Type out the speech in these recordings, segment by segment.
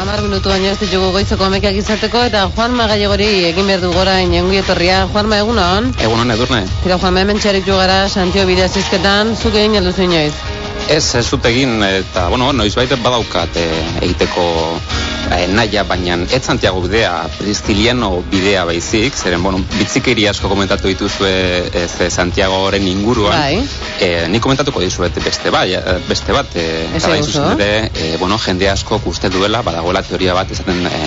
Amar minutu baino ez ditugu goizeko amekiak izateko eta Juan Magallegori egin behar du gora inengu etorria. Juan Ma, egunon? Egunon edurne. Tira, Juan hemen txarik gara Santio bidea zizketan, zuk egin alduzu inoiz? Ez, ez dut egin, eta, bueno, noiz baita badaukat e, egiteko e, naia, baina ez Santiago bidea, Pristiliano bidea baizik, zeren, bueno, bitzikeri asko komentatu dituzue ez Santiago horren inguruan. Bai. E, ni komentatuko dizuet beste, bai, beste bat, e, eta bai ere, e, bueno, jende asko uste duela, badagoela teoria bat esaten e,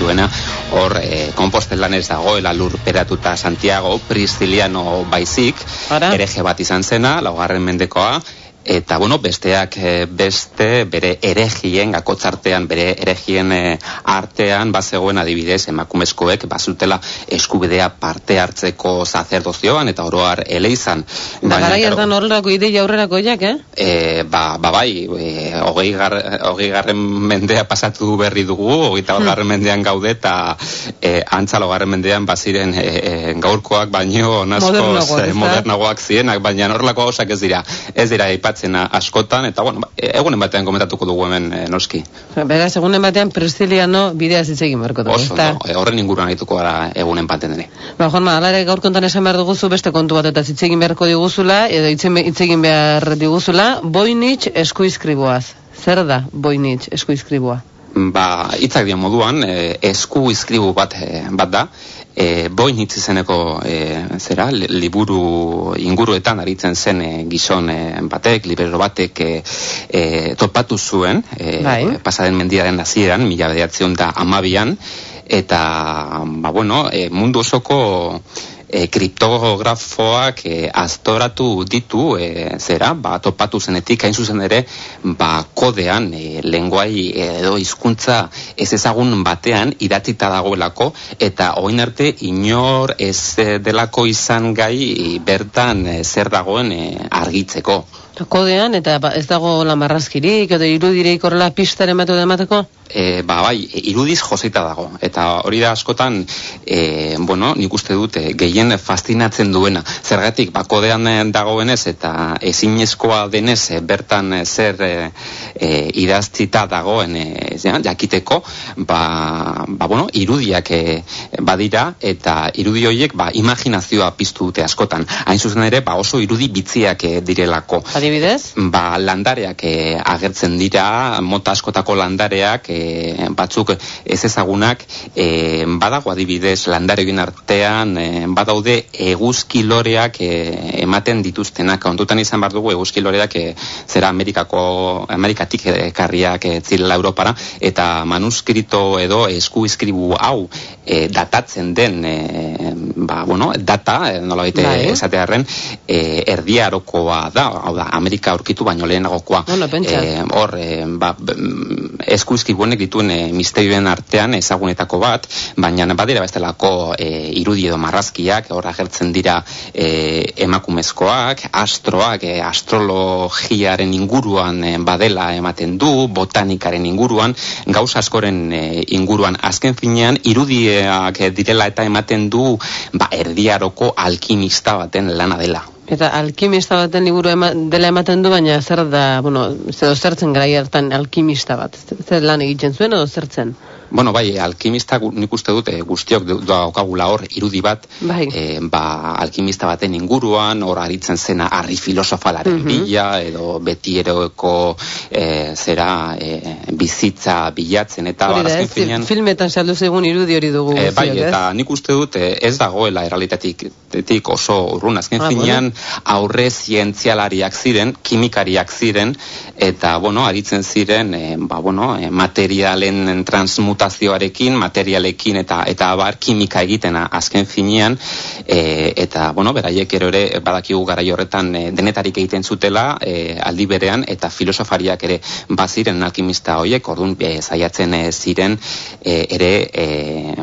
duena, hor, e, kompostelan ez dagoela lurperatuta Santiago, Pristiliano baizik, Ara? ereje bat izan zena, laugarren mendekoa, eta bueno, besteak eh, beste bere eregien gakotzartean, bere eregien eh, artean bazegoen adibidez emakumezkoek bazutela eskubidea parte hartzeko sacerdozioan eta oroar ele izan. Da Baina, gara claro, hartan horrelako ideia aurrerako jak, eh? E, ba, ba bai, e, hogei, gar, hogei garren mendea pasatu berri dugu, hogeita bat garren mendean gaude, eta e, antzalo garren mendean baziren e, e, gaurkoak baino naskoz e, ezta? modernagoak zienak, baina horrelako gauzak ez dira, ez dira aipatzen askotan, eta bueno, e, egunen batean komentatuko dugu hemen e, noski. Beraz, egunen batean Pristiliano bidea hitz egin beharko dugu, Oso, no, e, horren inguruan aituko gara egunen batean ere. Ba, Juan, ma, alare gaur kontan esan behar duguzu beste kontu bat eta hitz egin beharko diguzula, edo hitz egin- hitz egin behar diguzula, Voynich eskuizkribuaz. Zer da Voynich eskuizkribua? Ba, hitzak dion moduan, e, esku izkribu bat, e, bat da, e, boin hitz izeneko e, zera, li- liburu inguruetan aritzen zen e, gizon e, batek, libero batek e, e, topatu zuen, e, Bai. pasaden mendiaren hasieran mila bederatzion da amabian, eta, ba, bueno, e, mundu osoko e, kriptografoak e, aztoratu ditu e, zera, ba, topatu zenetik hain zuzen ere ba, kodean e, lenguai edo hizkuntza ez ezagun batean idatzita dagoelako eta orain arte inor ez e, delako izan gai e, bertan e, zer dagoen e, argitzeko. Kodean, eta ba, ez dago lamarrazkirik, edo irudireik horrela pistaren batu emateko? E, ba, bai, e, irudiz joseita dago. Eta hori da askotan, e, bueno, nik uste dut, e, gehien fastinatzen duena. Zergatik, ba, kodean e, dagoenez eta ezinezkoa denez e, bertan e, zer e, e, idaztita dagoen e, ja, jakiteko, ba, ba, bueno, irudiak e, badira eta irudi horiek ba, imaginazioa piztu dute askotan. Hain zuzen ere, ba, oso irudi bitziak e, direlako Adibidez? ba, landareak eh, agertzen dira, mota askotako landareak, eh, batzuk ez ezagunak, eh, badago adibidez landarekin artean, eh, badaude eguzkiloreak eh, ematen dituztenak. Kontutan izan behar dugu eguzkiloreak eh, zera Amerikako, Amerikatik ekarriak eh, zirela Europara, eta manuskrito edo esku izkribu hau eh, datatzen den, eh, ba, bueno, data, eh, nola baite Bai. esatearren, eh, erdiarokoa da, hau da, Amerika aurkitu baino lehenagokoa. Bueno. Eh, hor, eh, ba, eskuizki buenek dituen eh, misterioen artean ezagunetako bat, baina badira bestelako eh, irudi edo marrazkiak, hor agertzen dira eh, emakumezkoak, astroak, eh, astrologiaren inguruan eh, badela ematen du, botanikaren inguruan, gauza askoren eh, inguruan, azken finean, irudiak eh, direla eta ematen du, ba, erdiaroko alkimista baten lana dela. Eta alkimista baten liburu ema, dela ematen du, baina zer da, bueno, zer zertzen gara hartan alkimista bat? Zer lan egiten zuen edo zertzen? Bueno, bai, alkimista nik uste dut eh, guztiok daukagula hor irudi bat, Bai. eh, ba, alkimista baten inguruan, hor aritzen zena harri filosofalaren Mhm. bila, edo beti eroeko eh, zera eh, bizitza bilatzen, eta Hori da, ez, finean... filmetan saldu zegun irudi hori dugu. E, bai, guztiok, ez? eta nik uste dut ez dagoela errealitatik tetik oso urrun. Azken Ah, finean aurre zientzialariak ziren, kimikariak ziren, eta, bueno, aritzen ziren, e, ba, bueno, e, materialen transmutazioarekin, materialekin eta eta abar kimika egiten a- azken finean, e, eta, bueno, beraiek ero ere badakigu garai horretan e, denetarik egiten zutela, e, aldi berean, eta filosofariak ere baziren alkimista hoiek, orduan e, saiatzen e, ziren e, ere e,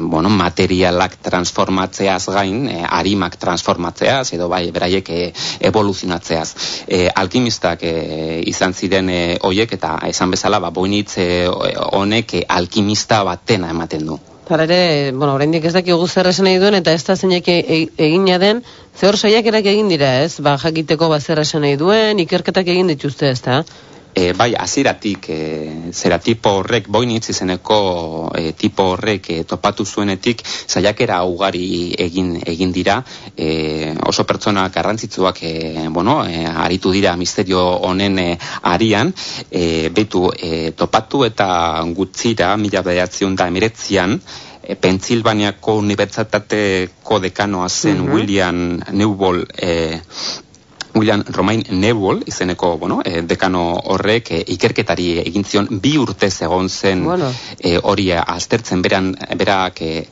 bueno, materialak transformatzeaz gain, e, arimak transformatzeaz, edo bai, beraiek e, evoluzionatzeaz. E, alkimistak e, izan ziren e, hoiek, eta esan bezala, ba, boinitz e, honek e, alkimista batena ematen du. Hala ere, bueno, oraindik ez dakigu zer esan nahi duen eta ez da zeinek e- e- egina den, ze hor saiakerak egin dira, ez? Ba, jakiteko ba zer esan nahi duen, ikerketak egin dituzte, ez da? E, bai, aziratik, e, zera tipo horrek, boinitz izeneko e, tipo horrek e, topatu zuenetik, saiakera ugari egin egin dira, e, oso pertsona garrantzitsuak e, bueno, e, aritu dira misterio honen e, arian, e, betu, e, topatu eta gutzira, mila behatzion da emiretzian, Pensilvaniako unibertsitateko dekanoa zen mhm. William Newbold e, William Romain Nebul, izeneko, bueno, e, dekano horrek e, ikerketari egin zion bi urte egon zen bueno. e, hori aztertzen beran, berak e,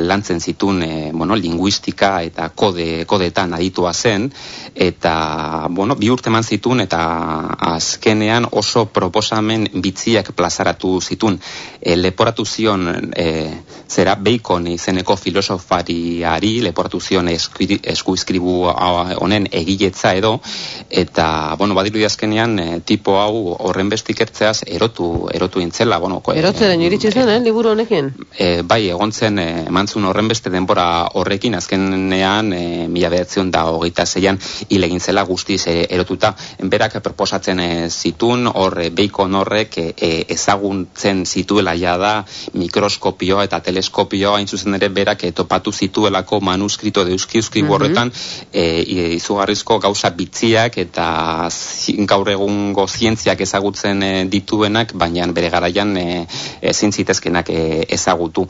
lantzen zitun e, bueno, linguistika eta kode, kodetan aditua zen eta bueno, bi urte man zitun eta azkenean oso proposamen bitziak plazaratu zitun e, leporatu zion e, zera Bacon izeneko filosofariari leporatu zion eskuizkribu honen egiletza edo eta bueno badiru azkenean e, tipo hau horren bestikertzeaz erotu erotu intzela bueno ko, erotzen iritsi zen eh liburu honekin e, bai egontzen e, emantzun horren beste denbora horrekin azkenean e, 1926an hil egin zela guztiz e, erotuta berak proposatzen e, zitun hor e, beiko horrek e, ezaguntzen zituela ja da mikroskopioa eta teleskopioa hain zuzen ere berak e, topatu zituelako manuskrito de euskizki mm -hmm. e, izugarrizko gauza bitziak eta gaur egungo zientziak ezagutzen eh, dituenak, baina bere garaian ezin zitezkenak eh, ezagutu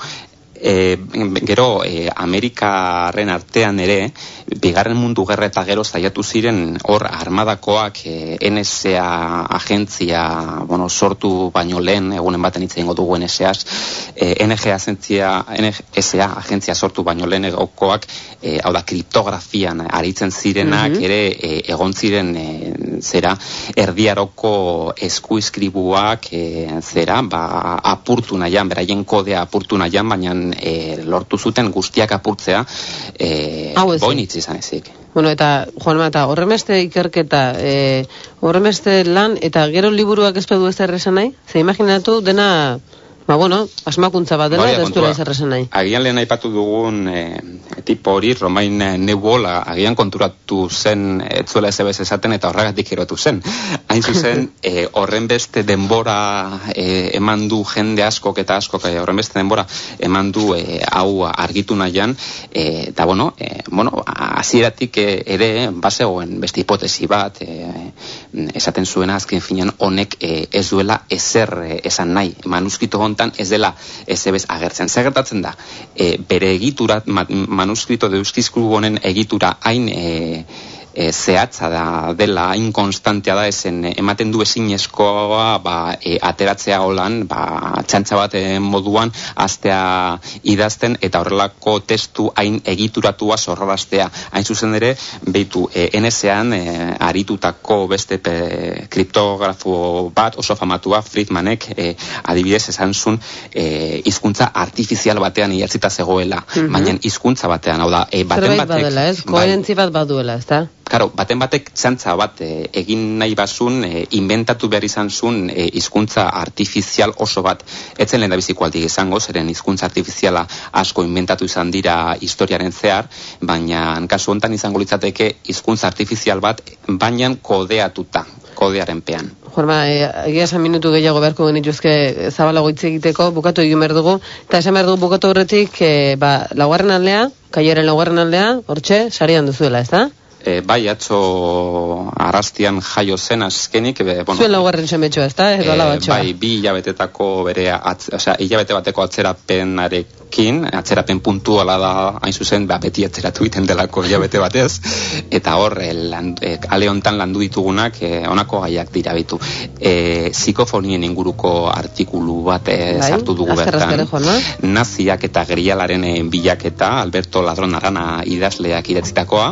e, gero e, Amerikaren artean ere bigarren mundu gerra eta gero zaiatu ziren hor armadakoak e, NSA agentzia bueno, sortu baino lehen egunen baten hitz egingo dugu NSAs e, NG agentzia NSA agentzia sortu baino lehen egokoak e, hau da kriptografian aritzen zirenak mhm. ere e, egon ziren e, zera erdiaroko eskuizkribuak e, zera ba, apurtu nahian, beraien kodea apurtu nahian, baina e, lortu zuten guztiak apurtzea e, boinitz izan ezik. Bueno, eta, Juan Mata, horremeste ikerketa, e, horremeste lan, eta gero liburuak ezpedu ez errezan nahi? Ze imaginatu dena Ba, bueno, asmakuntza bat dela, ez duela izan nahi. Agian lehen aipatu dugun e, tipo hori, Romain Neubola, agian konturatu zen, etzuela ez esaten, eta horregatik erotu zen. Hain zuzen, e, horren beste denbora e, eman du jende askok eta askok, e, horren beste denbora eman du e, hau argitu nahian, e, eta bueno, e, bueno, azieratik ere, basegoen beste hipotesi bat, e, esaten zuena azken finean, honek e, ez duela ezer e, esan nahi. Manuskito honetan ez dela ez ebez agertzen. Zer gertatzen da, e, bere egitura, manuskrito de honen egitura hain e, e, zehatza da dela inkonstantea da esen ematen du ezinezkoa ba, e, ateratzea holan ba, txantxa bat moduan astea idazten eta horrelako testu hain egituratua zorraraztea hain zuzen ere behitu e, NSAan e, aritutako beste pe, kriptografo bat oso famatua Friedmanek e, adibidez esan zun e, izkuntza artifizial batean iartzita zegoela mm baina hizkuntza batean hau da e, baten batek badela, ez? Bai. koherentzi bat baduela, ez da? Karo, baten batek txantza bat e, egin nahi bazun, e, inventatu behar izan zun e, hizkuntza artifizial oso bat. Etzen lehen da biziko aldi izango, zeren hizkuntza artifiziala asko inventatu izan dira historiaren zehar, baina kasu hontan izango litzateke hizkuntza artifizial bat, baina kodeatuta, kodearen pean. Jorma, egia esan minutu gehiago beharko genituzke zabalago hitz egiteko, bukatu egin behar dugu, eta esan behar dugu bukatu horretik, e, ba, laugarren aldea, kaiaren laugarren aldea, hortxe, sarian duzuela, ez da? E, bai atzo arrastian jaio zen azkenik be, bueno, zuen laugarren semetxoa ez da? E, bai bi hilabetetako bere atz, osea, hilabete bateko atzerapenarekin atzerapen puntuala da hain zuzen ba, beti atzeratu iten delako hilabete batez. Eta hor e, land, e, ale hontan landu ditugunak e, honako gaiak dira bitu. E, psikofonien inguruko artikulu bat e, bai, sartu dugu bertan. naziak eta gerialaren bilaketa Alberto Ladron Arana idazleak idatzitakoa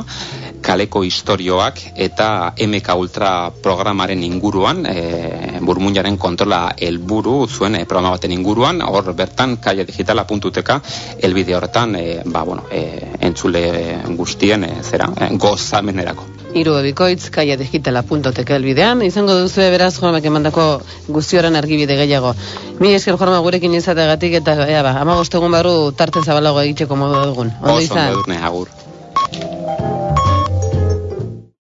kaleko istorioak eta MK Ultra programaren inguruan, e, burmuinaren kontrola helburu zuen e, programa baten inguruan, hor bertan kaia digitala puntuteka, elbide horretan, e, ba, bueno, e, entzule guztien, e, zera, e, gozamenerako. Iru ebikoitz, kaia digitala puntoteka elbidean, izango duzu beraz joramak emandako guztioran argibide gehiago. Mi esker jorma gurekin izategatik eta, ea ba, amagostegun barru tarte zabalago egiteko modu dugun. Oso, izan? agur.